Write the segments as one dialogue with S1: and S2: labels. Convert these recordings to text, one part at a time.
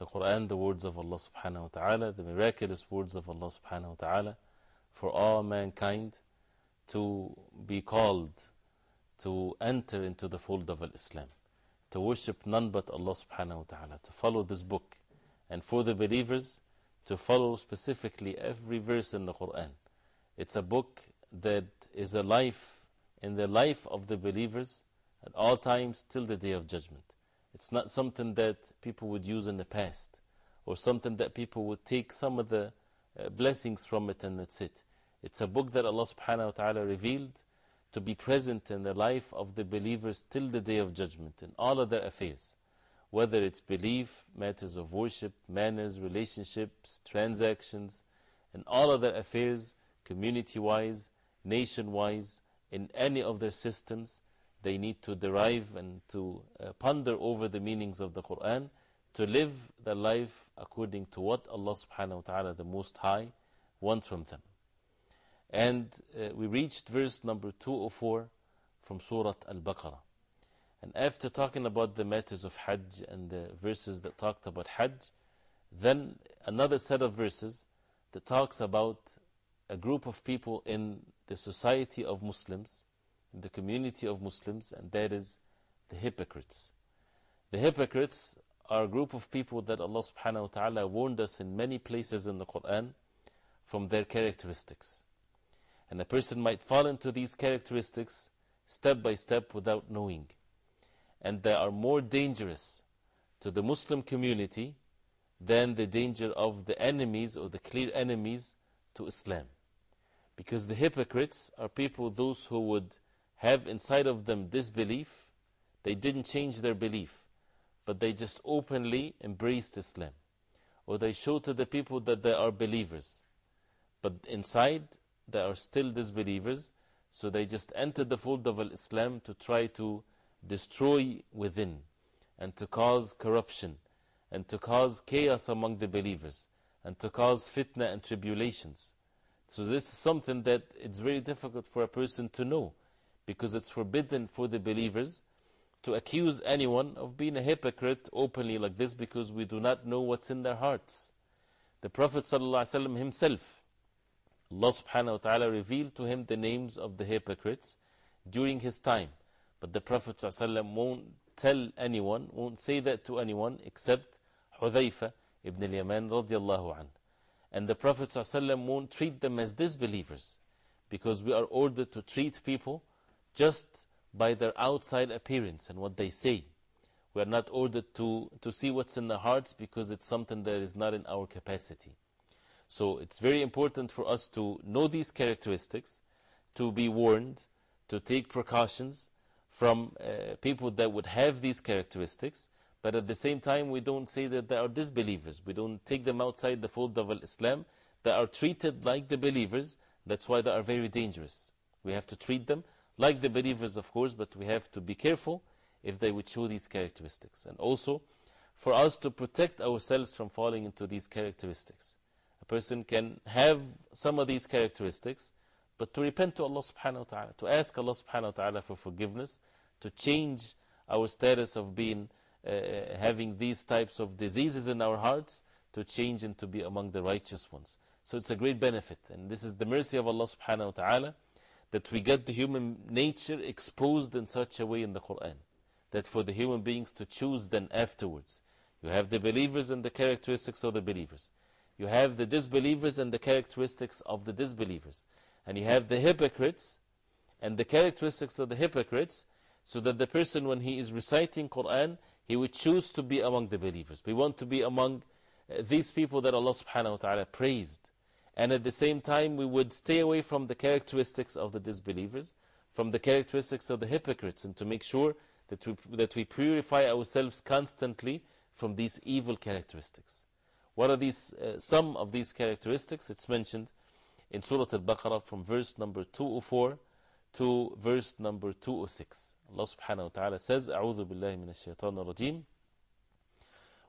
S1: the Quran, the words of Allah subhanahu wa ta'ala, the miraculous words of Allah subhanahu wa ta'ala for all mankind to be called to enter into the fold of Islam, to worship none but Allah subhanahu wa ta'ala, to follow this book, and for the believers to follow specifically every verse in the Quran. It's a book that is a life in the life of the believers at all times till the day of judgment. It's not something that people would use in the past or something that people would take some of the uh, blessings from it and that's it. It's a book that Allah subhanahu wa ta'ala revealed to be present in the life of the believers till the day of judgment in all of their affairs, whether it's belief, matters of worship, manners, relationships, transactions, in all other affairs, community wise, nation wise, in any of their systems they need to derive and to uh, ponder over the meanings of the Quran, to live their life according to what Allah subhanahu wa ta'ala, the Most High, wants from them. And uh, we reached verse number 204 from Surah Al Baqarah. And after talking about the matters of Hajj and the verses that talked about Hajj, then another set of verses that talks about a group of people in the society of Muslims in the community of Muslims, and that is the hypocrites. The hypocrites are a group of people that Allah subhanahu wa ta'ala warned us in many places in the Quran from their characteristics. And a person might fall into these characteristics step by step without knowing. And they are more dangerous to the Muslim community than the danger of the enemies or the clear enemies to Islam. Because the hypocrites are people, those who would have inside of them disbelief, they didn't change their belief, but they just openly embraced Islam. Or they show to the people that they are believers, but inside they are still disbelievers, so they just entered the fold of Islam to try to destroy within and to cause corruption and to cause chaos among the believers and to cause fitna and tribulations. So, this is something that it's very difficult for a person to know because it's forbidden for the believers to accuse anyone of being a hypocrite openly like this because we do not know what's in their hearts. The Prophet ﷺ himself, Allah subhanahu wa ta'ala revealed to him the names of the hypocrites during his time. But the Prophet ﷺ won't tell anyone, won't say that to anyone except Hudayfa ibn al-Yaman radiallahu anhu. And the Prophet ﷺ won't treat them as disbelievers because we are ordered to treat people just by their outside appearance and what they say. We are not ordered to, to see what's in the hearts because it's something that is not in our capacity. So it's very important for us to know these characteristics, to be warned, to take precautions from uh, people that would have these characteristics. But at the same time, we don't say that they are disbelievers. We don't take them outside the fold of Islam. They are treated like the believers. That's why they are very dangerous. We have to treat them like the believers, of course, but we have to be careful if they would show these characteristics. And also, for us to protect ourselves from falling into these characteristics. A person can have some of these characteristics, but to repent to Allah subhanahu wa ta'ala, to ask Allah subhanahu wa ta'ala for forgiveness, to change our status of being uh, uh, having these types of diseases in our hearts to change and to be among the righteous ones. So it's a great benefit, and this is the mercy of Allah subhanahu wa ta'ala that we get the human nature exposed in such a way in the Quran that for the human beings to choose then afterwards. You have the believers and the characteristics of the believers. You have the disbelievers and the characteristics of the disbelievers. And you have the hypocrites and the characteristics of the hypocrites so that the person when he is reciting Quran, he would choose to be among the believers. We want to be among uh, these people that Allah subhanahu wa ta'ala praised and at the same time we would stay away from the characteristics of the disbelievers, from the characteristics of the hypocrites, and to make sure that we, that we purify ourselves constantly from these evil characteristics. What are these? Uh, some of these characteristics? It's mentioned in Surah Al Baqarah from verse number 204 to verse number 206. Allah subhanahu wa ta'ala says, أعوذ بالله من الشيطان الرجيم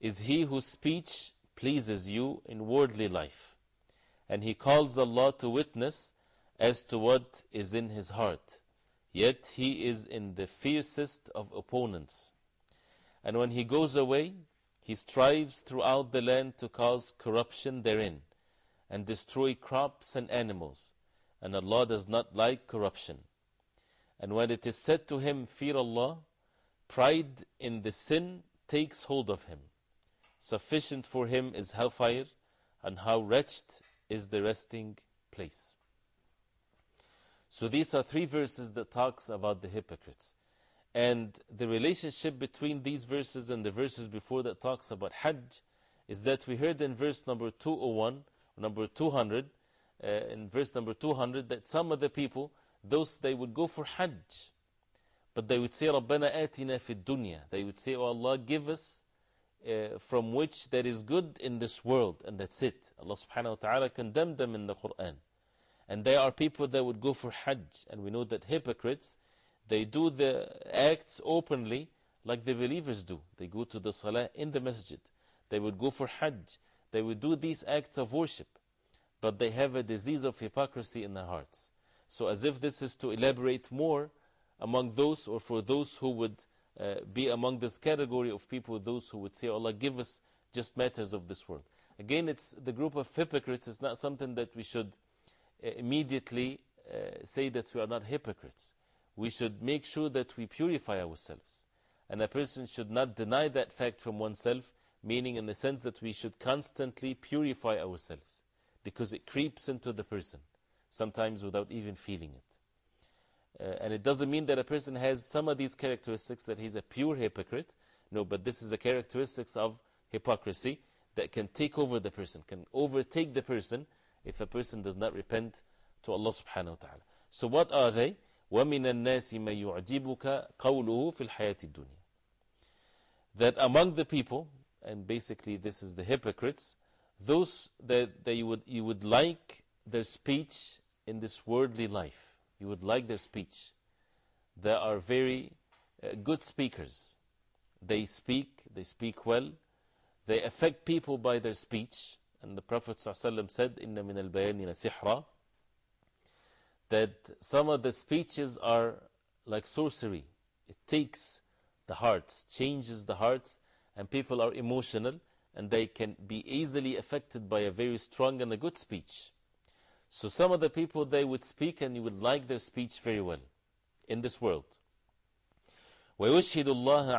S1: is he whose speech pleases you in worldly life. And he calls Allah to witness as to what is in his heart. Yet he is in the fiercest of opponents. And when he goes away, he strives throughout the land to cause corruption therein and destroy crops and animals. And Allah does not like corruption. And when it is said to him, Fear Allah, pride in the sin takes hold of him. Sufficient for him is hellfire, and how wretched is the resting place. So these are three verses that talks about the hypocrites. And the relationship between these verses and the verses before that talks about Hajj is that we heard in verse number 201, number 200, uh, in verse number 200, that some of the people, those they would go for Hajj. But they would say, Rabbana Atina Fi Dunya. They would say, Oh Allah, give us uh, from which there is good in this world, and that's it. Allah subhanahu wa ta'ala condemned them in the Quran. And they are people that would go for Hajj, and we know that hypocrites, they do the acts openly like the believers do. They go to the Salah in the masjid, they would go for Hajj, they would do these acts of worship, but they have a disease of hypocrisy in their hearts. So, as if this is to elaborate more among those or for those who would uh, be among this category of people, those who would say, Allah, give us just matters of this world. Again, it's the group of hypocrites, it's not something that we should uh, immediately uh, say that we are not hypocrites. We should make sure that we purify ourselves. And a person should not deny that fact from oneself, meaning in the sense that we should constantly purify ourselves because it creeps into the person, sometimes without even feeling it. Uh, and it doesn't mean that a person has some of these characteristics that he's a pure hypocrite. No, but this is a characteristics of hypocrisy that can take over the person, can overtake the person if a person does not repent to Allah subhanahu wa ta'ala. So what are they? وَمِنَ النَّاسِ مَن يُعْجِبُكَ قَوْلُهُ فِي الْحَيَاةِ الدُّنْيَا That among the people, and basically this is the hypocrites, those that, that you, would, you would like their speech in this worldly life you would like their speech. They are very uh, good speakers. They speak, they speak well, they affect people by their speech. And the Prophet ﷺ said, Inna min al bayanina sihra, that some of the speeches are like sorcery. It takes the hearts, changes the hearts, and people are emotional and they can be easily affected by a very strong and a good speech. So some of the people, they would speak and you would like their speech very well in this world. اللَّهَ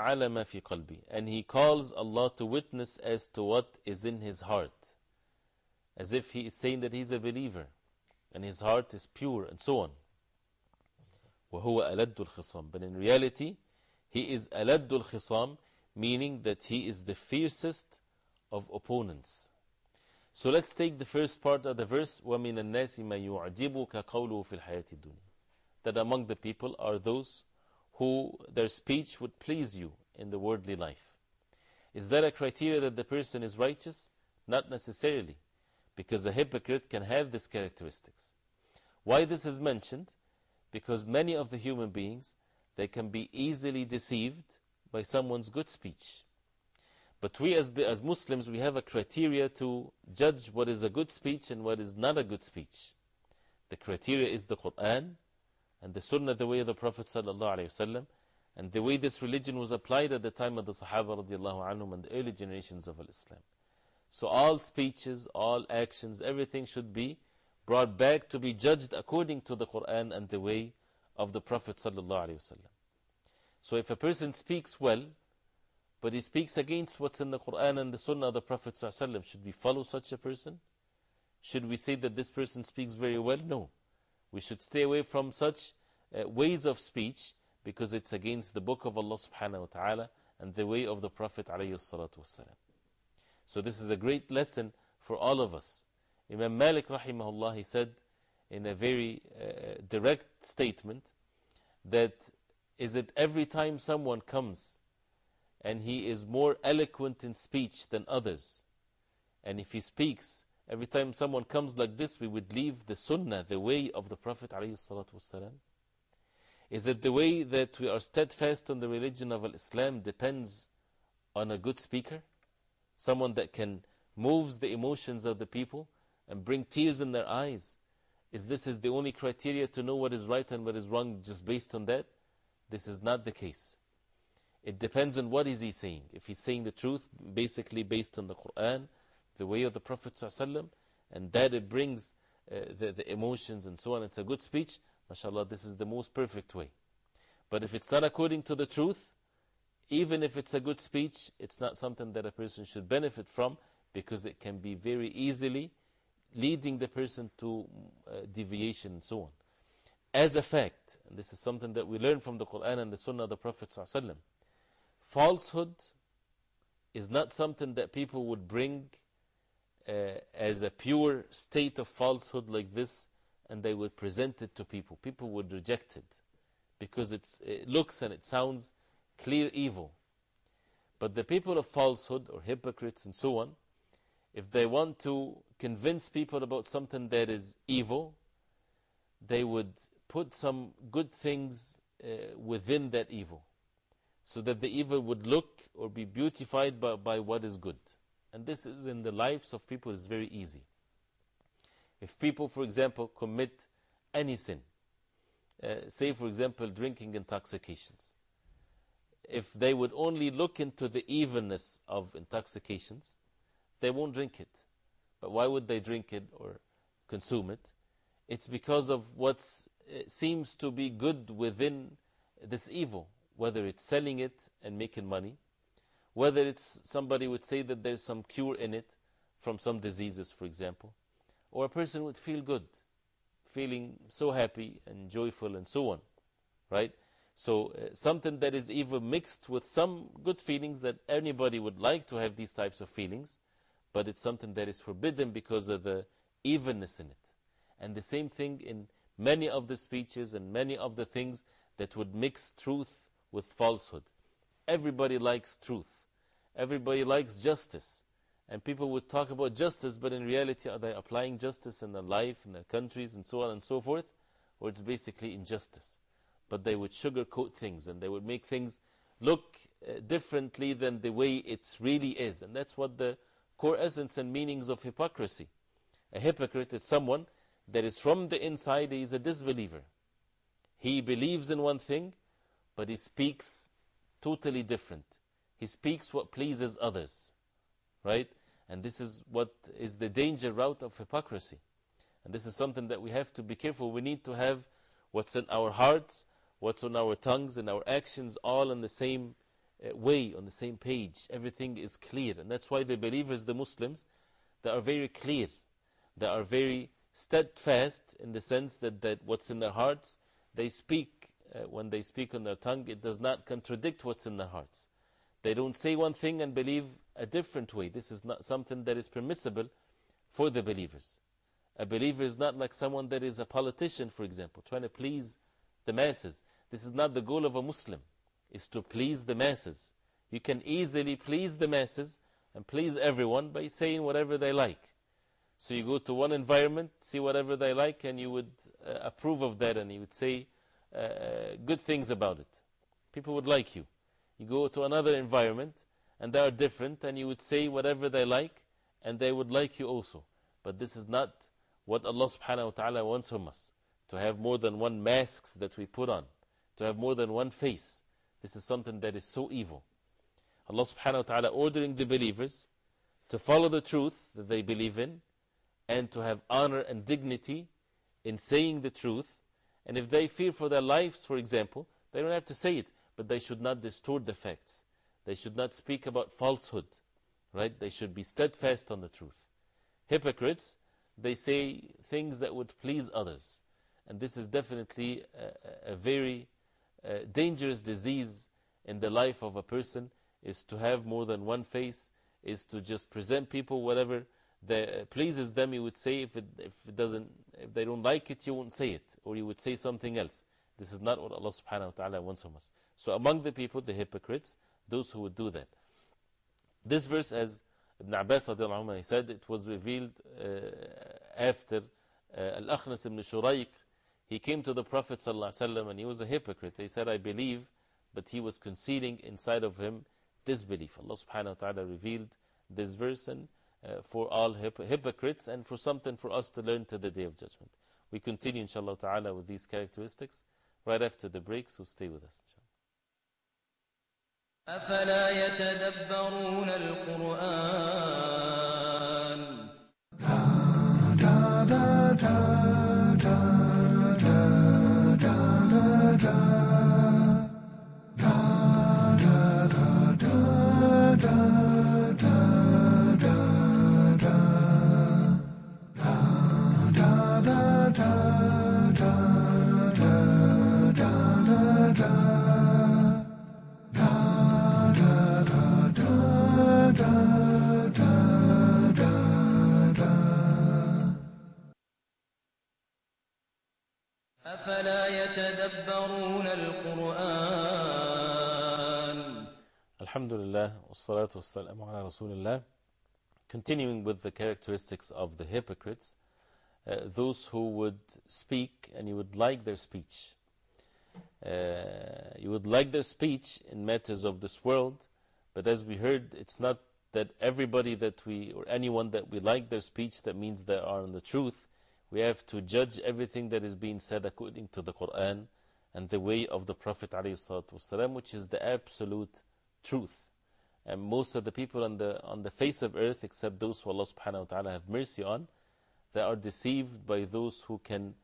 S1: عَلَى مَا فِي And he calls Allah to witness as to what is in his heart. As if he is saying that he is a believer and his heart is pure and so on. وَهُوَ أَلَدُّ الْخِصَامِ But in reality, he is أَلَدُّ الْخِصَامِ meaning that he is the fiercest of opponents. So let's take the first part of the verse That among the people are those who their speech would please you in the worldly life. Is that a criteria that the person is righteous? Not necessarily, because a hypocrite can have these characteristics. Why this is mentioned? Because many of the human beings, they can be easily deceived by someone's good speech. But we as, as Muslims, we have a criteria to judge what is a good speech and what is not a good speech. The criteria is the Quran and the Sunnah, the way of the Prophet ﷺ, and the way this religion was applied at the time of the Sahaba عنهم, and the early generations of Islam. So all speeches, all actions, everything should be brought back to be judged according to the Quran and the way of the Prophet. ﷺ. So if a person speaks well, but he speaks against what's in the Quran and the Sunnah of the Prophet. ﷺ. Should we follow such a person? Should we say that this person speaks very well? No. We should stay away from such uh, ways of speech because it's against the book of Allah subhanahu wa ta'ala and the way of the Prophet. ﷺ. So, this is a great lesson for all of us. Imam Malik rahimahullah he said in a very uh, direct statement that is it every time someone comes and he is more eloquent in speech than others. And if he speaks, every time someone comes like this, we would leave the sunnah, the way of the Prophet. Is it the way that we are steadfast on the religion of Islam depends on a good speaker? Someone that can moves the emotions of the people and bring tears in their eyes. Is this is the only criteria to know what is right and what is wrong just based on that? This is not the case. It depends on what is he saying. If he's saying the truth, basically based on the Quran, the way of the Prophet ﷺ, and that it brings uh, the, the emotions and so on, it's a good speech, mashallah, this is the most perfect way. But if it's not according to the truth, even if it's a good speech, it's not something that a person should benefit from because it can be very easily leading the person to uh, deviation and so on. As a fact, and this is something that we learn from the Quran and the Sunnah of the Prophet. Sallallahu falsehood is not something that people would bring uh, as a pure state of falsehood like this and they would present it to people. People would reject it because it looks and it sounds clear evil. But the people of falsehood or hypocrites and so on, if they want to convince people about something that is evil, they would put some good things uh, within that evil so that the evil would look or be beautified by, by what is good. And this is in the lives of people, it's very easy. If people, for example, commit any sin, uh, say, for example, drinking intoxications, if they would only look into the evilness of intoxications, they won't drink it. But why would they drink it or consume it? It's because of what uh, seems to be good within this evil, whether it's selling it and making money, whether it's somebody would say that there's some cure in it from some diseases, for example, or a person would feel good, feeling so happy and joyful and so on, right? So uh, something that is even mixed with some good feelings that anybody would like to have these types of feelings, but it's something that is forbidden because of the evenness in it. And the same thing in many of the speeches and many of the things that would mix truth with falsehood. Everybody likes truth. Everybody likes justice. And people would talk about justice, but in reality, are they applying justice in their life, in their countries, and so on and so forth? Or it's basically injustice. But they would sugarcoat things and they would make things look uh, differently than the way it really is. And that's what the core essence and meanings of hypocrisy. A hypocrite is someone that is from the inside, he is a disbeliever. He believes in one thing, but he speaks totally different. He speaks what pleases others. Right? And this is what is the danger route of hypocrisy. And this is something that we have to be careful. We need to have what's in our hearts, what's on our tongues, and our actions all in the same eh, way, on the same page. Everything is clear. And that's why the believers, the Muslims, they are very clear. They are very steadfast in the sense that, that what's in their hearts, they speak uh, when they speak on their tongue, it does not contradict what's in their hearts. They don't say one thing and believe a different way. This is not something that is permissible for the believers. A believer is not like someone that is a politician, for example, trying to please the masses. This is not the goal of a Muslim, is to please the masses. You can easily please the masses and please everyone by saying whatever they like. So you go to one environment, see whatever they like, and you would uh, approve of that, and you would say, uh, uh, good things about it. People would like you. You go to another environment and they are different, and you would say whatever they like, and they would like you also. But this is not what Allah subhanahu wa ta'ala wants from us to have more than one masks that we put on, to have more than one face. This is something that is so evil. Allah subhanahu wa ta'ala ordering the believers to follow the truth that they believe in and to have honor and dignity in saying the truth and if they fear for their lives, for example, they don't have to say it, but they should not distort the facts. They should not speak about falsehood, right? They should be steadfast on the truth. Hypocrites, they say things that would please others. And this is definitely a, a very uh, dangerous disease in the life of a person is to have more than one face, is to just present people whatever that pleases them, you would say. If it, if it doesn't, if they don't like it, you won't say it, or you would say something else. This is not what Allah subhanahu wa ta'ala wants from us. So, among the people, the hypocrites, those who would do that. This verse, as Ibn Abbas said, it was revealed uh, after uh, Al Akhnas ibn Shuraik. He came to the Prophet ﷺ and he was a hypocrite. He said, I believe, but he was concealing inside of him disbelief. Allah subhanahu wa ta'ala revealed this verse and uh, for all hip hypocrites and for something for us to learn to the day of judgment. We continue, inshallah ta'ala, with these characteristics right after the break, so stay with us, inshallah. أفلا يتدبرون القرآن أفلا يتدبرون القرآن الحمد لله والصلاة والسلام على رسول الله Continuing with the characteristics of the hypocrites uh, those who would speak and you would like their speech uh, you would like their speech in matters of this world but as we heard it's not that everybody that we or anyone that we like their speech that means they are in the truth We have to judge everything that is being said according to the Quran and the way of the Prophet, والسلام, which is the absolute truth. And most of the people on the, on the face of earth, except those who Allah subhanahu wa ta'ala have mercy on, they are deceived by those who can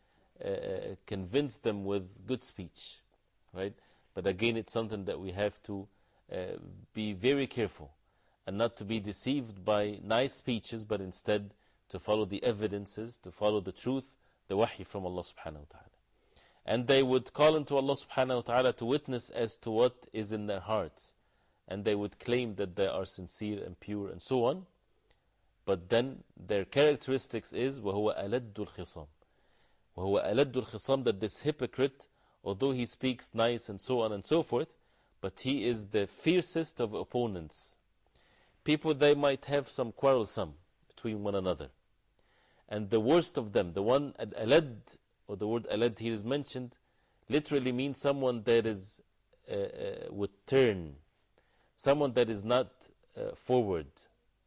S1: uh, uh, convince them with good speech. Right? But again, it's something that we have to uh, be very careful and not to be deceived by nice speeches, but instead to follow the evidences, to follow the truth, the wahi from Allah subhanahu wa ta'ala. And they would call unto Allah subhanahu wa ta'ala to witness as to what is in their hearts. And they would claim that they are sincere and pure and so on. But then their characteristics is, وَهُوَ أَلَدُّ الْخِصَامِ وَهُوَ أَلَدُّ الْخِصَامِ That this hypocrite, although he speaks nice and so on and so forth, but he is the fiercest of opponents. People, they might have some quarrelsome between one another. And the worst of them, the one Alad, or the word Alad here is mentioned, literally means someone that is uh, uh, would turn, someone that is not uh, forward,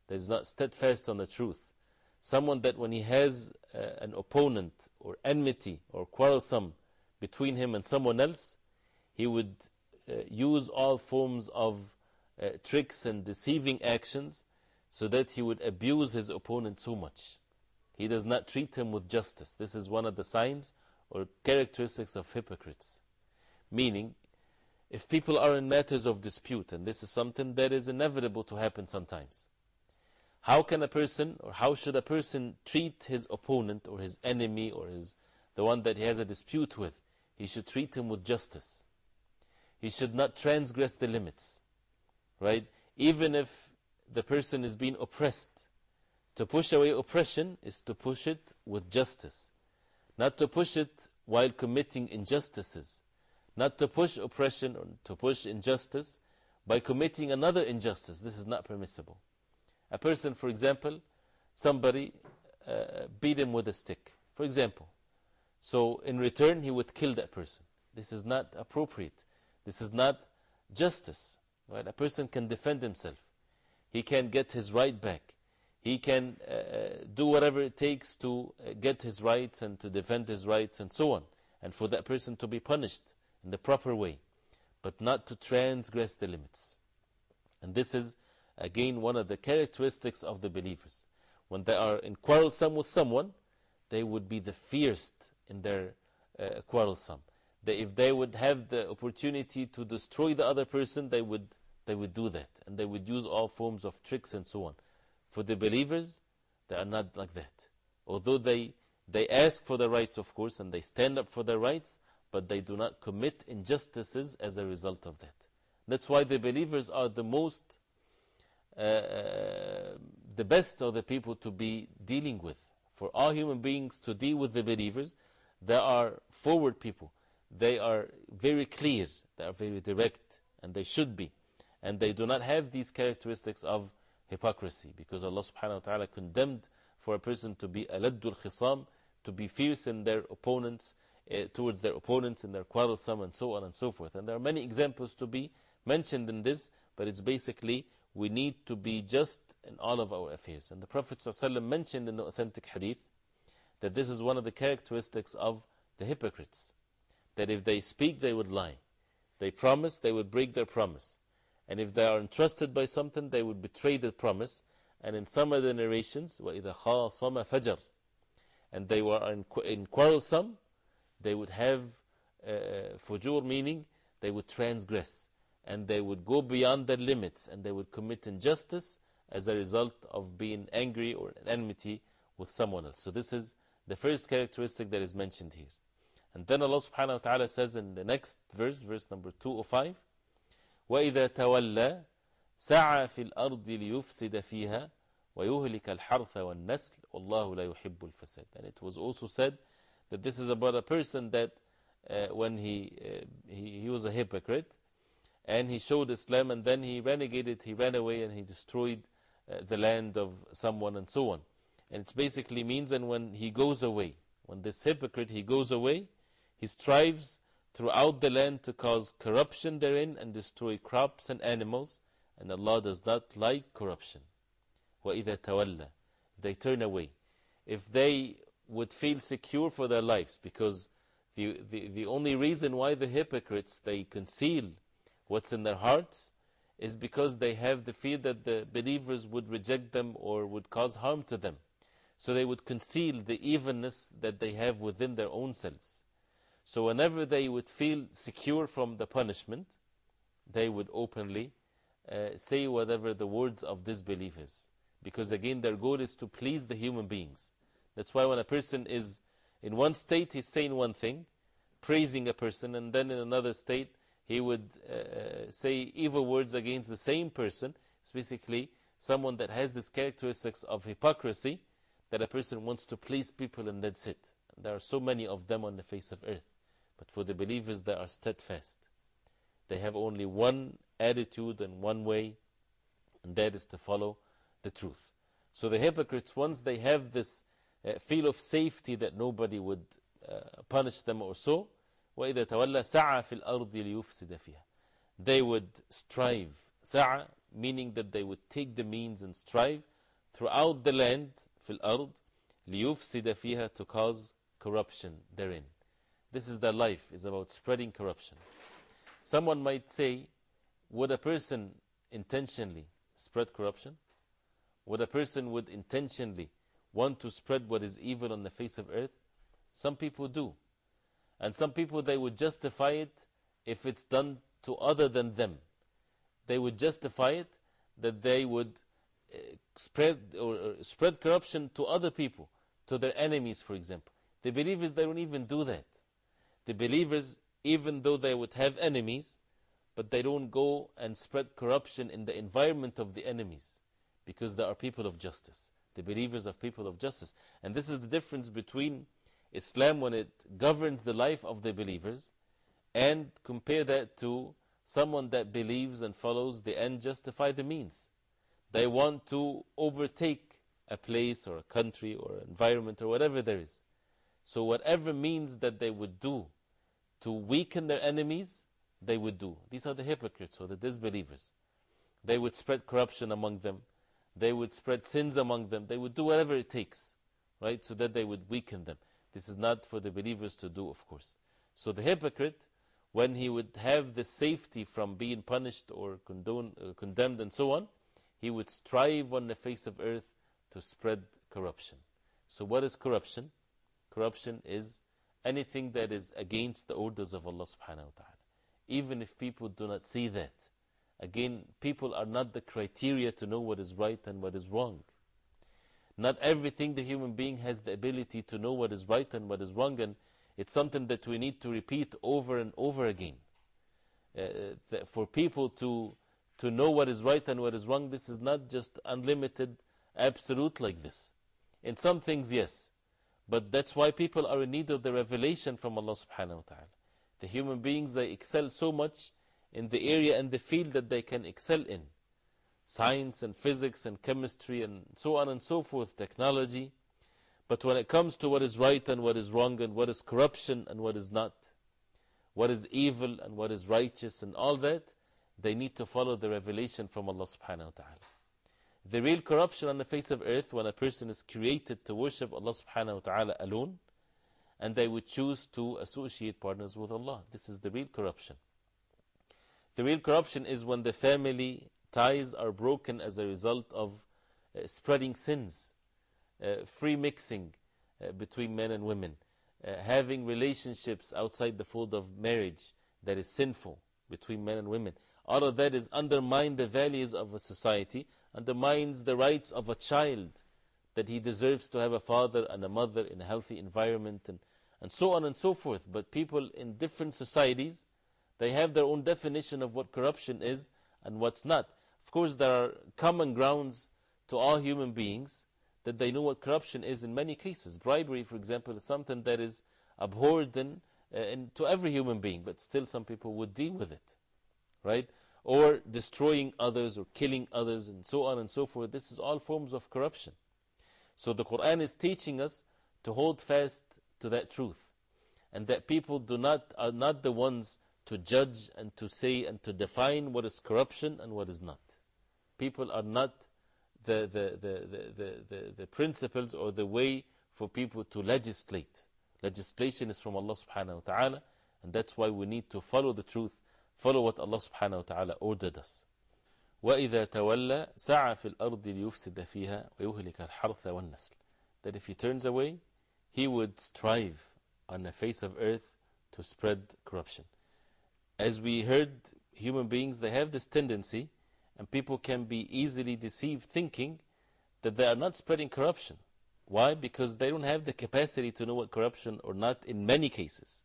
S1: that is not steadfast on the truth, someone that when he has uh, an opponent or enmity or quarrelsome between him and someone else, he would uh, use all forms of tricks and deceiving actions so that he would abuse his opponent so much. He does not treat him with justice. This is one of the signs or characteristics of hypocrites. Meaning, if people are in matters of dispute, and this is something that is inevitable to happen sometimes, how can a person or how should a person treat his opponent or his enemy or his, the one that he has a dispute with? He should treat him with justice. He should not transgress the limits. Right? Even if the person is being oppressed, to push away oppression is to push it with justice, not to push it while committing injustices, not to push oppression or to push injustice by committing another injustice. This is not permissible. A person, for example, somebody uh, beat him with a stick, for example. So, in return, he would kill that person. This is not appropriate. This is not justice. Right? A person can defend himself, he can get his right back he can uh, uh, do whatever it takes to uh, get his rights and to defend his rights and so on, and for that person to be punished in the proper way, but not to transgress the limits. And this is again one of the characteristics of the believers. When they are in quarrelsome with someone, they would be the fiercest in their quarrelsome. They, if they would have the opportunity to destroy the other person, they would, they would do that. And they would use all forms of tricks and so on. For the believers, they are not like that. Although they, they ask for their rights, of course, and they stand up for their rights, but they do not commit injustices as a result of that. That's why the believers are the most, uh, uh, the best of the people to be dealing with. For all human beings to deal with the believers, they are forward people. They are very clear, they are very direct, and they should be. And they do not have these characteristics of hypocrisy because Allah subhanahu wa ta'ala condemned for a person to be aladul khisam, to be fierce in their opponents, eh, towards their opponents in their quarrelsome and so on and so forth. And there are many examples to be mentioned in this, but it's basically we need to be just in all of our affairs. And the Prophet ﷺ mentioned in the authentic hadith that this is one of the characteristics of the hypocrites that if they speak, they would lie. They promise, they would break their promise. And if they are entrusted by something, they would betray the promise. And in some other narrations, وَإِذَا خَاصَمَ fajr, And they were in, quarrelsome, they would have uh, fujur, meaning they would transgress. And they would go beyond their limits, and they would commit injustice as a result of being angry or enmity with someone else. So, this is the first characteristic that is mentioned here. And then Allah subhanahu wa ta'ala says in the next verse, verse number 205, وإذا تولى سعى في الأرض ليفسد فيها ويهلك الحرث والنسل والله لا يحب الفساد and it was also said that this is about a person that uh, when he, uh, he, he was a hypocrite and he showed Islam and then he renegated, he ran away and he destroyed uh, the land of someone and so on. And it basically means that when he goes away, when this hypocrite he goes away, he strives throughout the land to cause corruption therein and destroy crops and animals, and Allah does not like corruption. وَإِذَا تَوَلَّى They turn away. If they would feel secure for their lives, because the, the, the only reason why the hypocrites they conceal what's in their hearts is because they have the fear that the believers would reject them or would cause harm to them. So they would conceal the evenness that they have within their own selves. So whenever they would feel secure from the punishment, they would openly uh, say whatever the words of disbelief is. Because again, their goal is to please the human beings. That's why when a person is in one state, he's saying one thing, praising a person, and then in another state, he would uh, say evil words against the same person. It's basically someone that has these characteristics of hypocrisy that a person wants to please people, and that's it. There are so many of them on the face of earth. But for the believers, they are steadfast. They have only one attitude and one way, and that is to follow the truth. So the hypocrites, once they have this uh, feel of safety that nobody would uh, punish them or so, وَإِذَا تَوَلَّى سَعَى فِي الْأَرْضِ لِيُفْسِدَ فِيهَا They would strive. sa'a, meaning that they would take the means and strive throughout the land, فِي الْأَرْضِ لِيُفْسِدَ فِيهَا to cause corruption therein. This is their life, is about spreading corruption. Someone might say, would a person intentionally spread corruption? Would a person would intentionally want to spread what is evil on the face of earth? Some people do. And some people, they would justify it if it's done to other than them. They would justify it that they would eh, spread, or, or spread corruption to other people, to their enemies, for example. The believers, they don't even do that. The believers, even though they would have enemies, but they don't go and spread corruption in the environment of the enemies because they are people of justice. The believers are people of justice. And this is the difference between Islam when it governs the life of the believers and compare that to someone that believes and follows the end justify the means. They want to overtake a place or a country or environment or whatever there is. So, whatever means that they would do to weaken their enemies, they would do. These are the hypocrites or the disbelievers. They would spread corruption among them, they would spread sins among them, they would do whatever it takes, right, so that they would weaken them. This is not for the believers to do, of course. So the hypocrite, when he would have the safety from being punished or uh, condemned and so on, he would strive on the face of earth to spread corruption. So, what is corruption? Corruption is anything that is against the orders of Allah subhanahu wa ta'ala. Even if people do not see that. Again, people are not the criteria to know what is right and what is wrong. Not everything the human being has the ability to know what is right and what is wrong, and it's something that we need to repeat over and over again. Uh, for people to, to know what is right and what is wrong, this is not just unlimited, absolute like this. In some things, yes. But that's why people are in need of the revelation from Allah subhanahu wa ta'ala. The human beings, they excel so much in the area and the field that they can excel in. Science and physics and chemistry and so on and so forth, technology. But when it comes to what is right and what is wrong and what is corruption and what is not, what is evil and what is righteous and all that, they need to follow the revelation from Allah subhanahu wa ta'ala. The real corruption on the face of earth when a person is created to worship Allah subhanahu wa ta'ala alone and they would choose to associate partners with Allah. This is the real corruption. The real corruption is when the family ties are broken as a result of uh, spreading sins, uh, free mixing uh, between men and women, having relationships outside the fold of marriage that is sinful between men and women. All of that is undermined the values of a society undermines the rights of a child that he deserves to have a father and a mother in a healthy environment, and, and so on and so forth. But people in different societies, they have their own definition of what corruption is and what's not. Of course, there are common grounds to all human beings that they know what corruption is in many cases. Bribery, for example, is something that is abhorred in, uh, in, to every human being, but still some people would deal with it. Right? or destroying others or killing others and so on and so forth. This is all forms of corruption. So the Quran is teaching us to hold fast to that truth and that people do not, are not the ones to judge and to say and to define what is corruption and what is not. People are not the, the, the, the, the, the principles or the way for people to legislate. Legislation is from Allah subhanahu wa ta'ala, and that's why we need to follow the truth follow what Allah subhanahu wa ta'ala ordered us. وإذا تولى سعى في الأرض ليفسد فيها ويهلك الحرث والنسل. That if he turns away, he would strive on the face of earth to spread corruption. As we heard, human beings, they have this tendency, and people can be easily deceived thinking that they are not spreading corruption. Why? Because they don't have the capacity to know what corruption or not in many cases.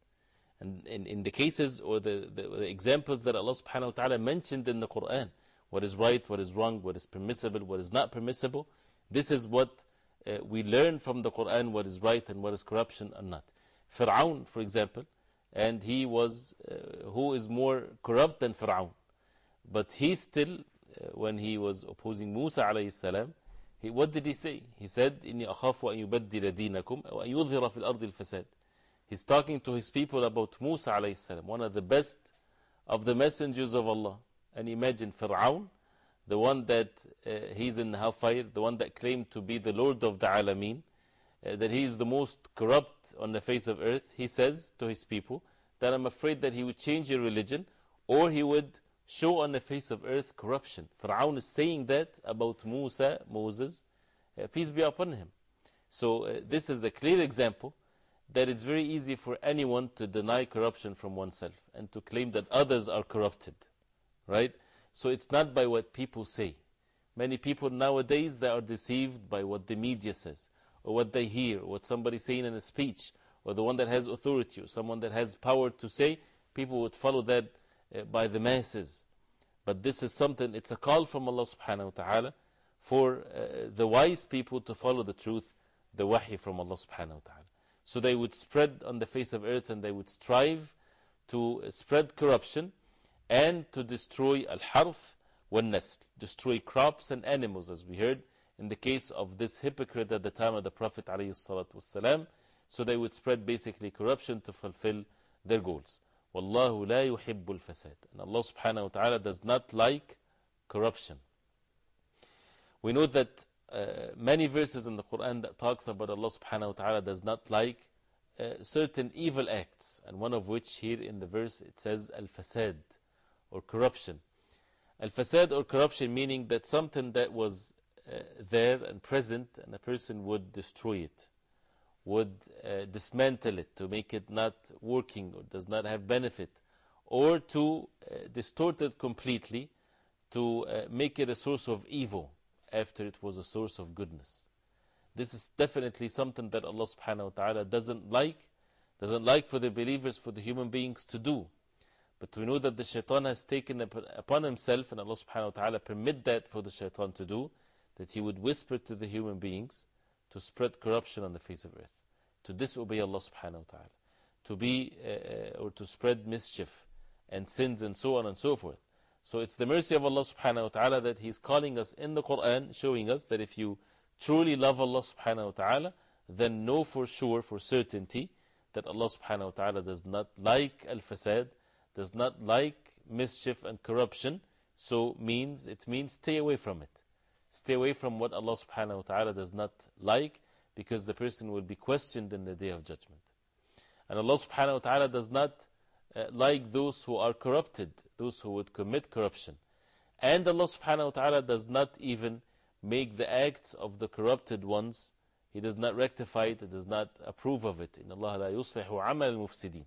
S1: and in, in the cases or the, the, the examples that Allah subhanahu wa ta'ala mentioned in the Quran what is right, what is wrong, what is permissible, what is not permissible. This is what uh, we learn from the Quran what is right and what is corruption and not. Fir'aun, for example, and he was uh, who is more corrupt than Fir'aun? But he still, uh, when he was opposing Musa, alayhi salam, what did he say? He said, إِنِّي أَخَافُ أَن يُبَدِّلَ دِينَكُمْ أَوْ أَن يُظْهِرَ فِي الْأَرْضِ الْفَسَادِ He's talking to his people about Musa, السلام, one of the best of the messengers of Allah. And imagine Fir'aun, the one that uh, he's in hellfire, the one that claimed to be the Lord of the Alameen, uh, that he is the most corrupt on the face of earth. He says to his people that I'm afraid that he would change your religion or he would show on the face of earth corruption. Fir'aun is saying that about Musa, Moses, uh, peace be upon him. So this is a clear example that it's very easy for anyone to deny corruption from oneself and to claim that others are corrupted, right? So it's not by what people say. Many people nowadays they are deceived by what the media says, or what they hear, or what somebody saying in a speech, or the one that has authority, or someone that has power to say. People would follow that uh, by the masses. But this is something, it's a call from Allah subhanahu wa ta'ala for uh, the wise people to follow the truth, the wahi from Allah subhanahu wa ta'ala. So they would spread on the face of earth and they would strive to spread corruption and to destroy al harth wal nasl, destroy crops and animals, as we heard in the case of this hypocrite at the time of the Prophet. ﷺ. So they would spread basically corruption to fulfill their goals. Wallahu la yuhibbul fasad. And Allah subhanahu wa ta'ala does not like corruption. We know that uh, many verses in the Quran that talks about Allah subhanahu wa ta'ala does not like uh, certain evil acts, and one of which here in the verse it says al fasad or corruption. Al fasad or corruption meaning that something that was uh, there and present and a person would destroy it, would dismantle it to make it not working or does not have benefit, or to distort it completely to make it a source of evil after it was a source of goodness. This is definitely something that Allah subhanahu wa ta'ala doesn't like, doesn't like for the believers, for the human beings to do. But we know that the shaitan has taken upon himself, and Allah subhanahu wa ta'ala permit that for the shaitan to do, that he would whisper to the human beings to spread corruption on the face of earth, to disobey Allah subhanahu wa ta'ala, to be uh, uh, or to spread mischief and sins and so on and so forth. So it's the mercy of Allah subhanahu wa ta'ala that He's calling us in the Quran, showing us that if you truly love Allah subhanahu wa ta'ala, then know for sure, for certainty, that Allah subhanahu wa ta'ala does not like al fasad, does not like mischief and corruption. So means, it means stay away from it. Stay away from what Allah subhanahu wa ta'ala does not like, because the person will be questioned in the day of judgment. And Allah subhanahu wa ta'ala does not uh, like those who are corrupted, those who would commit corruption. And Allah subhanahu wa ta'ala does not even make the acts of the corrupted ones, He does not rectify it, He does not approve of it. In Allah la yuslihu amal mufsidin.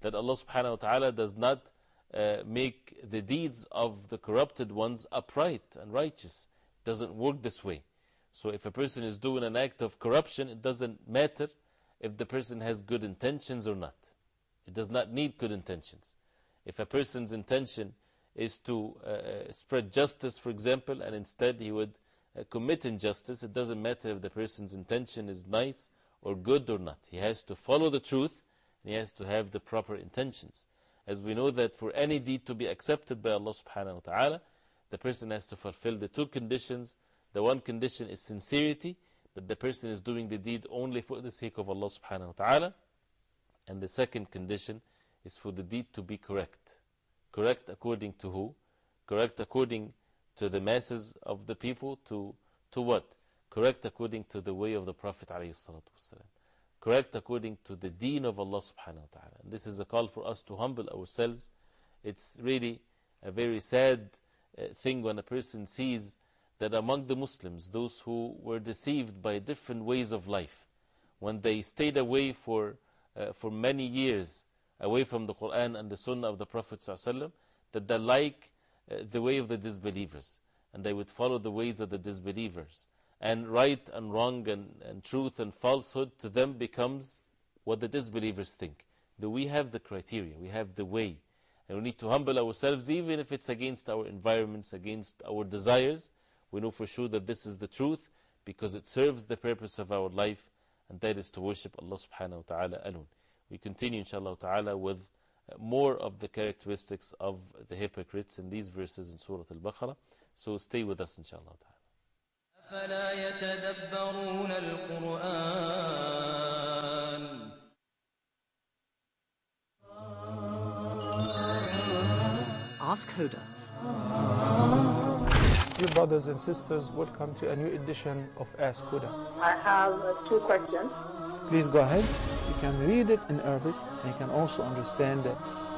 S1: That Allah subhanahu wa ta'ala does not uh, make the deeds of the corrupted ones upright and righteous. It doesn't work this way. So if a person is doing an act of corruption, it doesn't matter if the person has good intentions or not. It does not need good intentions. If a person's intention is to uh, uh, spread justice, for example, and instead he would uh, commit injustice, it doesn't matter if the person's intention is nice or good or not. He has to follow the truth and he has to have the proper intentions. As we know that for any deed to be accepted by Allah subhanahu wa ta'ala, the person has to fulfill the two conditions. The one condition is sincerity, that the person is doing the deed only for the sake of Allah subhanahu wa ta'ala. And the second condition is for the deed to be correct. Correct according to who? Correct according to the masses of the people, to, to what? Correct according to the way of the Prophet. Correct according to the deen of Allah subhanahu wa ta'ala. this is a call for us to humble ourselves. It's really a very sad uh, thing when a person sees that among the Muslims, those who were deceived by different ways of life, when they stayed away for uh, for many years away from the Quran and the Sunnah of the Prophet ﷺ, that they like uh, the way of the disbelievers and they would follow the ways of the disbelievers. And right and wrong and, and truth and falsehood to them becomes what the disbelievers think. Do we have the criteria? We have the way. And we need to humble ourselves, even if it's against our environments, against our desires. We know for sure that this is the truth because it serves the purpose of our life and that is to worship Allah subhanahu wa ta'ala alone. We continue, inshaAllah ta'ala, with more of the characteristics of the hypocrites in these verses in Surah Al Baqarah. So stay with us, inshaAllah ta'ala. Ask Huda. Dear brothers and sisters, welcome to a new edition of Ask Huda. I have uh, two questions. Please go ahead. You can read it in Arabic and you can also understand the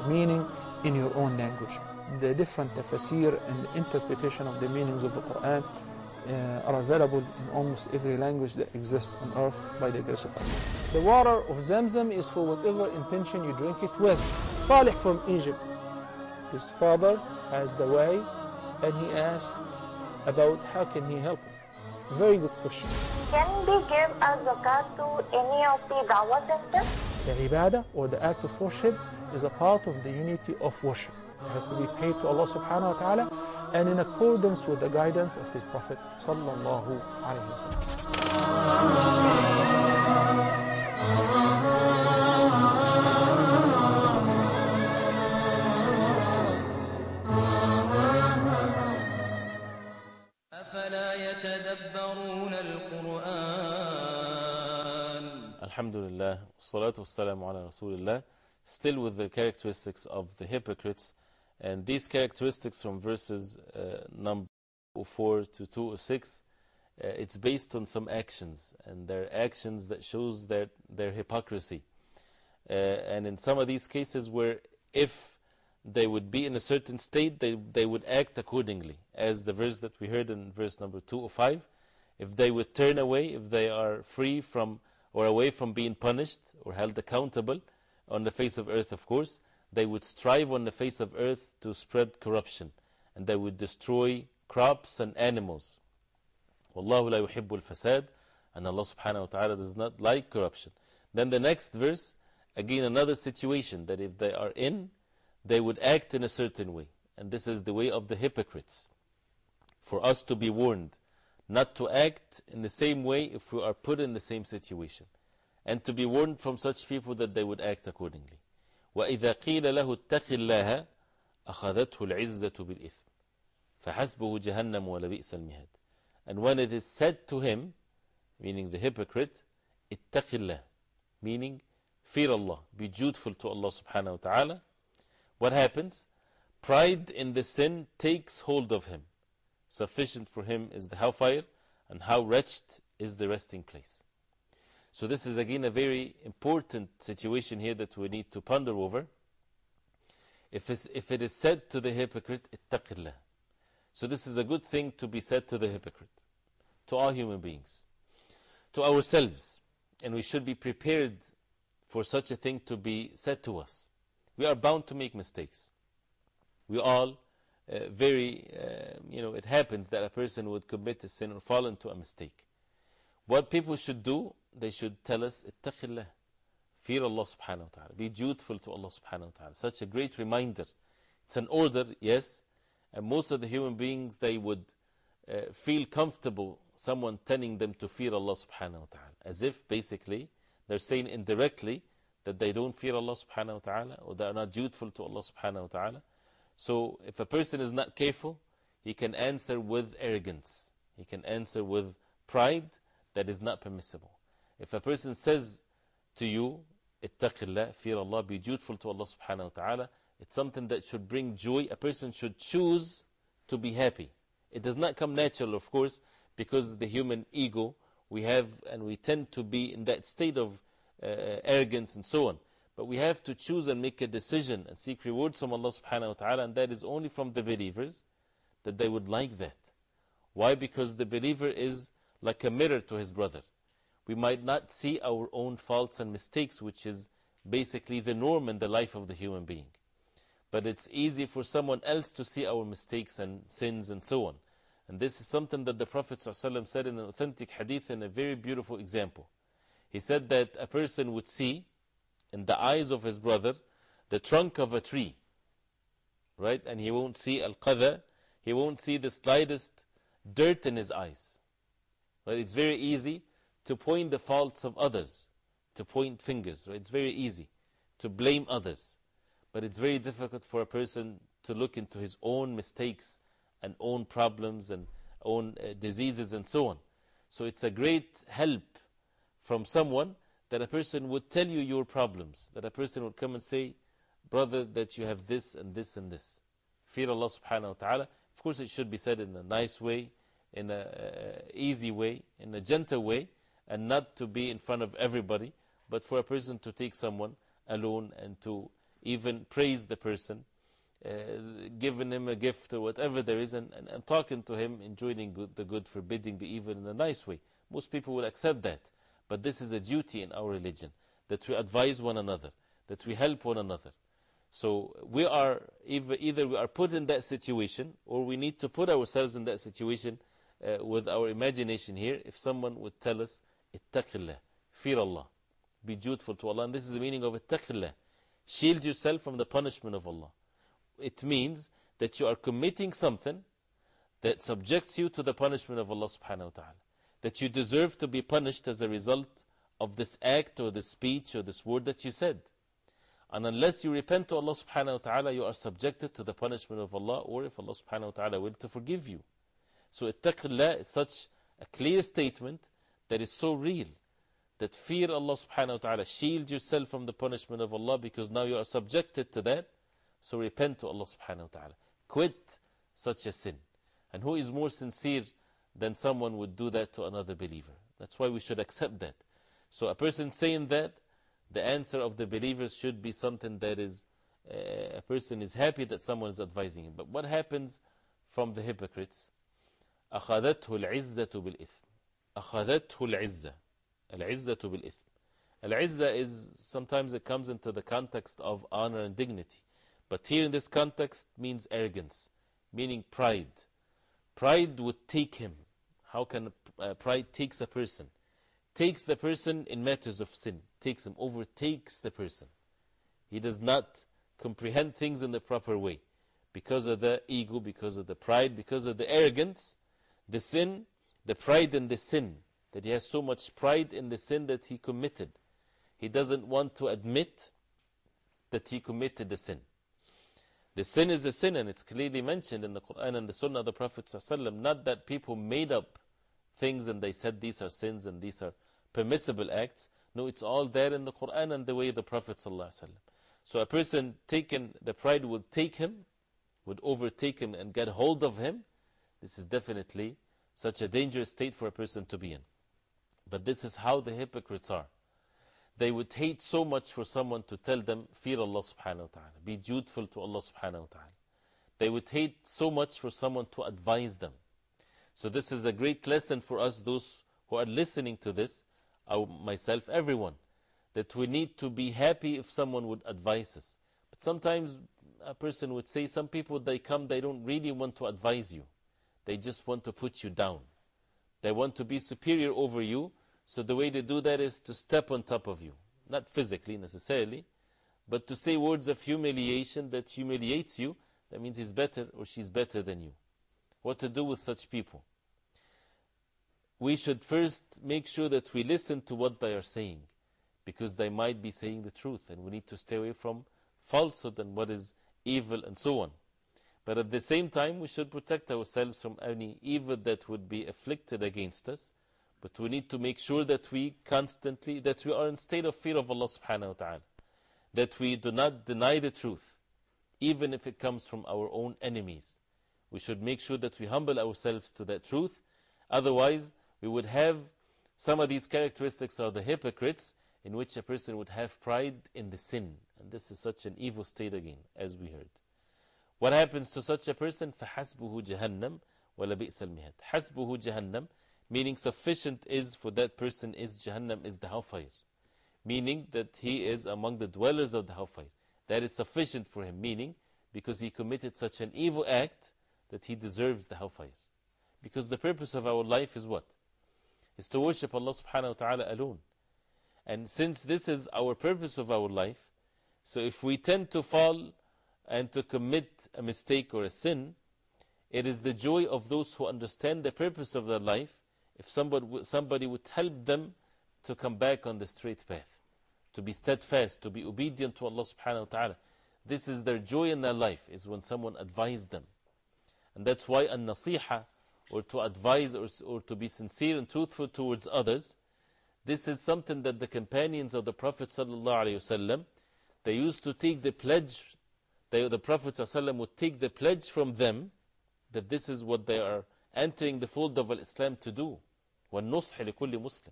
S1: meaning in your own language. The different tafsir and interpretation of the meanings of the Quran uh, are available in almost every language that exists on earth by the grace of Allah. The water of Zamzam is for whatever intention you drink it with. Salih from Egypt, his father has the way and he asked about how can he help Very good question. Can we give a zakat to any of the dawah centers? The ibadah or the act of worship is a part of the unity of worship. It has to be paid to Allah subhanahu wa ta'ala and in accordance with the guidance of his Prophet sallallahu alayhi wa sallam. Alhamdulillah, salatu wassalamu ala still with the characteristics of the hypocrites. And these characteristics from verses uh, number 4 to 206, uh, it's based on some actions, and their actions that shows their, their hypocrisy. Uh, and in some of these cases where if they would be in a certain state, they, they would act accordingly, as the verse that we heard in verse number 205, if they would turn away, if they are free from or away from being punished or held accountable on the face of earth, of course, they would strive on the face of earth to spread corruption and they would destroy crops and animals. Wallahu la yuhibbul fasad, and Allah subhanahu wa ta'ala does not like corruption. Then the next verse, again another situation that if they are in, they would act in a certain way. And this is the way of the hypocrites. For us to be warned not to act in the same way if we are put in the same situation, and to be warned from such people that they would act accordingly. وَإِذَا قِيلَ لَهُ اتَّقِ اللَّهَ أَخَذَتْهُ الْعِزَّةُ بِالْإِثْمِ فَحَسْبُهُ جَهَنَّمُ وَلَبِئْسَ الْمِهَادِ And when it is said to him, meaning the hypocrite, اتَّقِ اللَّهَ meaning fear Allah, be dutiful to Allah subhanahu wa ta'ala, what happens? Pride in the sin takes hold of him. Sufficient for him is the hellfire, and how wretched is the resting place. So, this is again a very important situation here that we need to ponder over. If, if it is said to the hypocrite, ittaqillah. So, this is a good thing to be said to the hypocrite, to all human beings, to ourselves. And we should be prepared for such a thing to be said to us. We are bound to make mistakes. We all uh, very, uh, you know, it happens that a person would commit a sin or fall into a mistake. What people should do, they should tell us, Ittaqillah, fear Allah subhanahu wa ta'ala, be dutiful to Allah subhanahu wa ta'ala. Such a great reminder. It's an order, yes, and most of the human beings, they would uh, feel comfortable someone telling them to fear Allah subhanahu wa ta'ala, as if basically they're saying indirectly that they don't fear Allah subhanahu wa ta'ala or they are not dutiful to Allah subhanahu wa ta'ala. So, if a person is not careful, he can answer with arrogance, he can answer with pride that is not permissible. If a person says to you, Ittaqillah, fear Allah, be dutiful to Allah subhanahu wa ta'ala, it's something that should bring joy. A person should choose to be happy. It does not come natural, of course, because the human ego we have and we tend to be in that state of uh, arrogance and so on. But we have to choose and make a decision and seek rewards from Allah subhanahu wa ta'ala, and that is only from the believers that they would like that. Why? Because the believer is like a mirror to his brother. We might not see our own faults and mistakes, which is basically the norm in the life of the human being. But it's easy for someone else to see our mistakes and sins and so on. And this is something that the Prophet ﷺ said in an authentic hadith in a very beautiful example. He said that a person would see in the eyes of his brother the trunk of a tree. Right? And he won't see al qadha, he won't see the slightest dirt in his eyes. Right? It's very easy to point the faults of others, to point fingers. Right? It's very easy to blame others. But it's very difficult for a person to look into his own mistakes and own problems and own uh, diseases and so on. So it's a great help from someone that a person would tell you your problems, that a person would come and say, Brother, that you have this and this and this. Fear Allah subhanahu wa ta'ala. Of course, it should be said in a nice way, in an uh, easy way, in a gentle way, and not to be in front of everybody, but for a person to take someone alone and to even praise the person, uh, giving him a gift or whatever there is, and, and, and talking to him, enjoying good, the good, forbidding the evil in a nice way. Most people will accept that. But this is a duty in our religion that we advise one another, that we help one another. So we are either we are put in that situation or we need to put ourselves in that situation uh, with our imagination here. If someone would tell us, Ittaqillah, fear Allah, be dutiful to Allah. And this is the meaning of Ittaqillah, shield yourself from the punishment of Allah. It means that you are committing something that subjects you to the punishment of Allah subhanahu wa ta'ala that you deserve to be punished as a result of this act or this speech or this word that you said. And unless you repent to Allah subhanahu wa ta'ala, you are subjected to the punishment of Allah or if Allah subhanahu wa ta'ala will to forgive you. So, ittaqillah is such a clear statement that is so real that fear Allah subhanahu wa ta'ala, shield yourself from the punishment of Allah because now you are subjected to that. So, repent to Allah subhanahu wa ta'ala. Quit such a sin. And who is more sincere then someone would do that to another believer. That's why we should accept that. So, a person saying that, the answer of the believers should be something that is eh, a person is happy that someone is advising him. But what happens from the hypocrites? أخذته العزة بالإثم أخذته العزة العزة بالإثم العزة is sometimes it comes into the context of honor and dignity. But here in this context means arrogance, meaning pride. Pride would take him how can pride takes a person? Takes the person in matters of sin, takes him, overtakes the person. He does not comprehend things in the proper way because of the ego, because of the pride, because of the arrogance, the sin, the pride in the sin, that he has so much pride in the sin that he committed. He doesn't want to admit that he committed the sin. The sin is a sin, and it's clearly mentioned in the Quran and the Sunnah of the Prophet, ﷺ, not that people made up things and they said these are sins and these are permissible acts. No, it's all there in the Quran and the way the Prophet. ﷺ. So a person taken, the pride would take him, would overtake him and get hold of him. This is definitely such a dangerous state for a person to be in. But this is how the hypocrites are they would hate so much for someone to tell them, Fear Allah subhanahu wa ta'ala, be dutiful to Allah subhanahu wa ta'ala. They would hate so much for someone to advise them. So, this is a great lesson for us, those who are listening to this, I, myself, everyone, that we need to be happy if someone would advise us. But sometimes a person would say, Some people, they come, they don't really want to advise you, they just want to put you down. They want to be superior over you so the way they do that is to step on top of you. Not physically necessarily, but to say words of humiliation that humiliates you. That means he's better or she's better than you. What to do with such people? We should first make sure that we listen to what they are saying, because they might be saying the truth, and we need to stay away from falsehood and what is evil and so on. But at the same time, we should protect ourselves from any evil that would be afflicted against us but we need to make sure that we constantly, that we are in state of fear of Allah subhanahu wa ta'ala. That we do not deny the truth, even if it comes from our own enemies. We should make sure that we humble ourselves to that truth. Otherwise, we would have some of these characteristics of the hypocrites, in which a person would have pride in the sin. And this is such an evil state again, as we heard. What happens to such a person? فَحَسْبُهُ جَهَنَّمْ وَلَبِئْسَ الْمِهَدْ حَسْبُهُ جَهَنَّمْ meaning sufficient is for that person is Jahannam, is the hellfire. Meaning that he is among the dwellers of the hellfire. That is sufficient for him, meaning because he committed such an evil act that he deserves the hellfire. Because the purpose of our life is what? Is to worship Allah subhanahu wa ta'ala alone. And since this is our purpose of our life, so if we tend to fall and to commit a mistake or a sin, it is the joy of those who understand the purpose of their life if somebody, somebody would help them to come back on the straight path, to be steadfast, to be obedient to Allah subhanahu wa ta'ala. This is their joy in their life, is when someone advises them. And that's why a nasiha, or to advise or, or to be sincere and truthful towards others, this is something that the companions of the Prophet sallallahu they used to take the pledge, they, the Prophet sallallahu would take the pledge from them that this is what they are entering the fold of Islam to do. والنصح لكل Muslim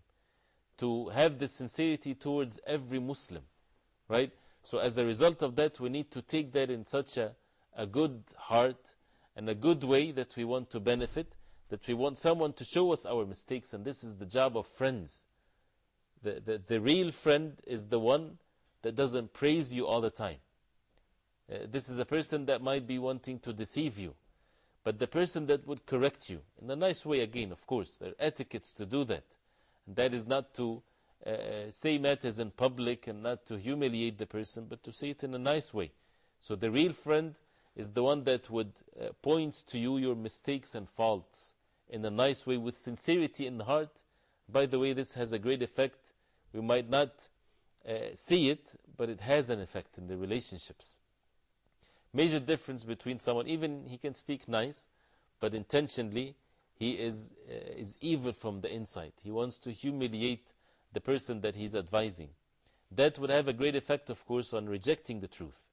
S1: to have the sincerity towards every Muslim right so as a result of that we need to take that in such a, a good heart and a good way that we want to benefit that we want someone to show us our mistakes and this is the job of friends the, the, the real friend is the one that doesn't praise you all the time uh, this is a person that might be wanting to deceive you but the person that would correct you, in a nice way again, of course, there are etiquettes to do that. And that is not to uh, say matters in public and not to humiliate the person, but to say it in a nice way. So the real friend is the one that would uh, point to you your mistakes and faults in a nice way with sincerity in the heart. By the way, this has a great effect. We might not uh, see it, but it has an effect in the relationships major difference between someone, even he can speak nice, but intentionally he is, uh, is evil from the inside. He wants to humiliate the person that he's advising. That would have a great effect, of course, on rejecting the truth.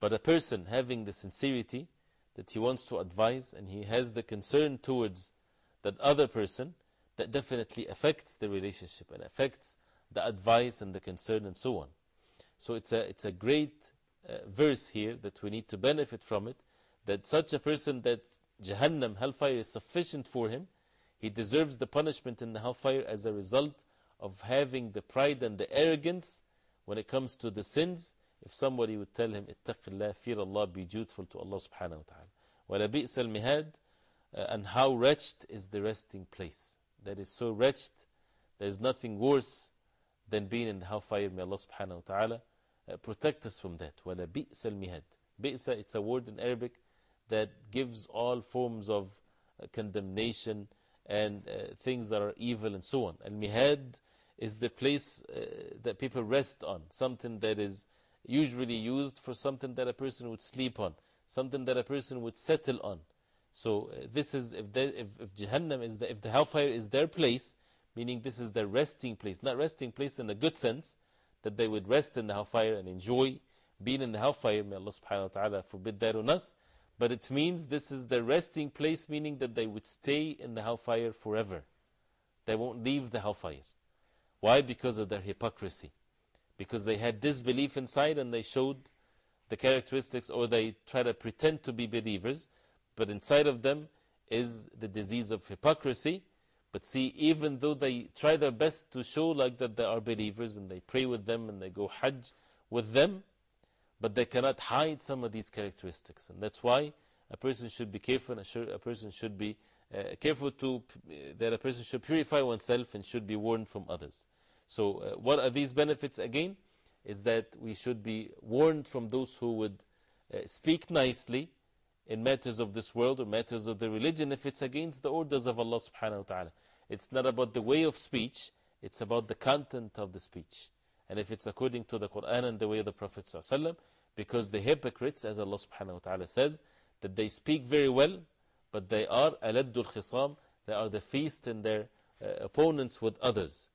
S1: But a person having the sincerity that he wants to advise and he has the concern towards that other person, that definitely affects the relationship and affects the advice and the concern and so on. So it's a, it's a great uh, verse here that we need to benefit from it that such a person that Jahannam, hellfire, is sufficient for him. He deserves the punishment in the hellfire as a result of having the pride and the arrogance when it comes to the sins. If somebody would tell him, Ittaqillah, fear Allah, be dutiful to Allah subhanahu wa ta'ala. Walabi'sal mihad, uh, and how wretched is the resting place. That is so wretched, there is nothing worse than being in the hellfire. May Allah subhanahu wa ta'ala uh, protect us from that. وَلَبِئْسَ الْمِهَدْ بِئْسَ it's a word in Arabic that gives all forms of uh, condemnation and uh, things that are evil and so on. Al-mihad is the place that people rest on, something that is usually used for something that a person would sleep on, something that a person would settle on. So this is, if, they, if, if Jahannam is the, if the hellfire is their place, meaning this is their resting place, not resting place in a good sense, that they would rest in the hellfire and enjoy being in the hellfire. May Allah subhanahu wa ta'ala forbid that on us. But it means this is their resting place, meaning that they would stay in the hellfire forever. They won't leave the hellfire. Why? Because of their hypocrisy. Because they had disbelief inside and they showed the characteristics or they try to pretend to be believers, but inside of them is the disease of hypocrisy. But see, even though they try their best to show like that they are believers and they pray with them and they go Hajj with them, but they cannot hide some of these characteristics. And that's why a person should be careful and a person should be uh, careful to, uh, that a person should purify oneself and should be warned from others. So, uh, what are these benefits again? Is that we should be warned from those who would speak nicely in matters of this world or matters of the religion if it's against the orders of Allah subhanahu wa ta'ala. It's not about the way of speech, it's about the content of the speech. And if it's according to the Quran and the way of the Prophet sallallahu because the hypocrites, as Allah subhanahu wa ta'ala says, that they speak very well, but they are aladul khisam, they are the feast in their uh, opponents with others.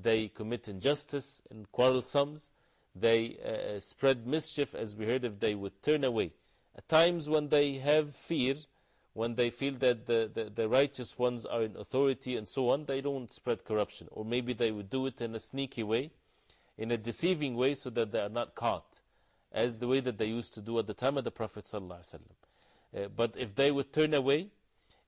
S1: They commit injustice and quarrelsomes, they uh, spread mischief as we heard if they would turn away times when they have fear, when they feel that the, the, the, righteous ones are in authority and so on, they don't spread corruption. Or maybe they would do it in a sneaky way, in a deceiving way, so that they are not caught, as the way that they used to do at the time of the Prophet. ﷺ. Uh, but if they would turn away,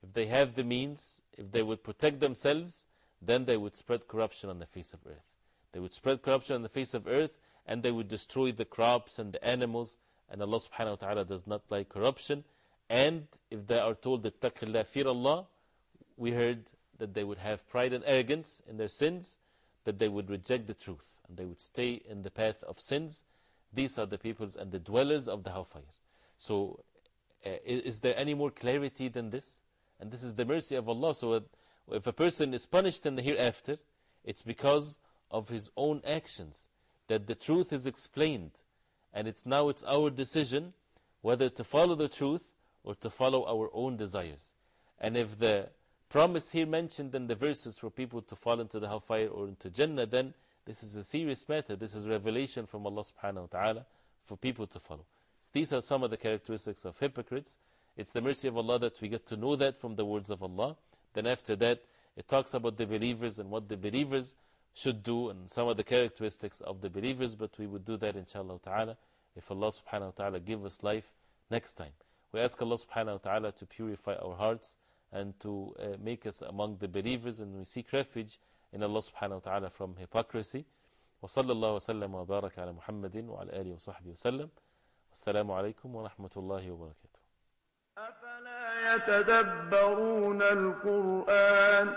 S1: if they have the means, if they would protect themselves, then they would spread corruption on the face of earth. They would spread corruption on the face of earth and they would destroy the crops and the animals and Allah subhanahu wa ta'ala does not like corruption. And if they are told that taqillah, fear Allah, we heard that they would have pride and arrogance in their sins, that they would reject the truth, and they would stay in the path of sins. These are the peoples and the dwellers of the hellfire. So, uh, is, is there any more clarity than this? And this is the mercy of Allah. So, if a person is punished in the hereafter, it's because of his own actions that the truth is explained and it's now it's our decision whether to follow the truth or to follow our own desires. And if the promise here mentioned in the verses for people to fall into the hellfire or into Jannah, then this is a serious matter. This is revelation from Allah subhanahu wa ta'ala for people to follow. these are some of the characteristics of hypocrites. It's the mercy of Allah that we get to know that from the words of Allah. Then after that, it talks about the believers and what the believers should do and some of the characteristics of the believers, but we would do that inshallah ta'ala if Allah subhanahu wa ta'ala give us life next time. We ask Allah subhanahu wa ta'ala to purify our hearts and to uh, make us among the believers and we seek refuge in Allah subhanahu wa ta'ala from hypocrisy. وصلى الله wa وبارك على محمد وعلى آله وصحبه وسلم والسلام عليكم ورحمة الله وبركاته أفلا يتدبرون القرآن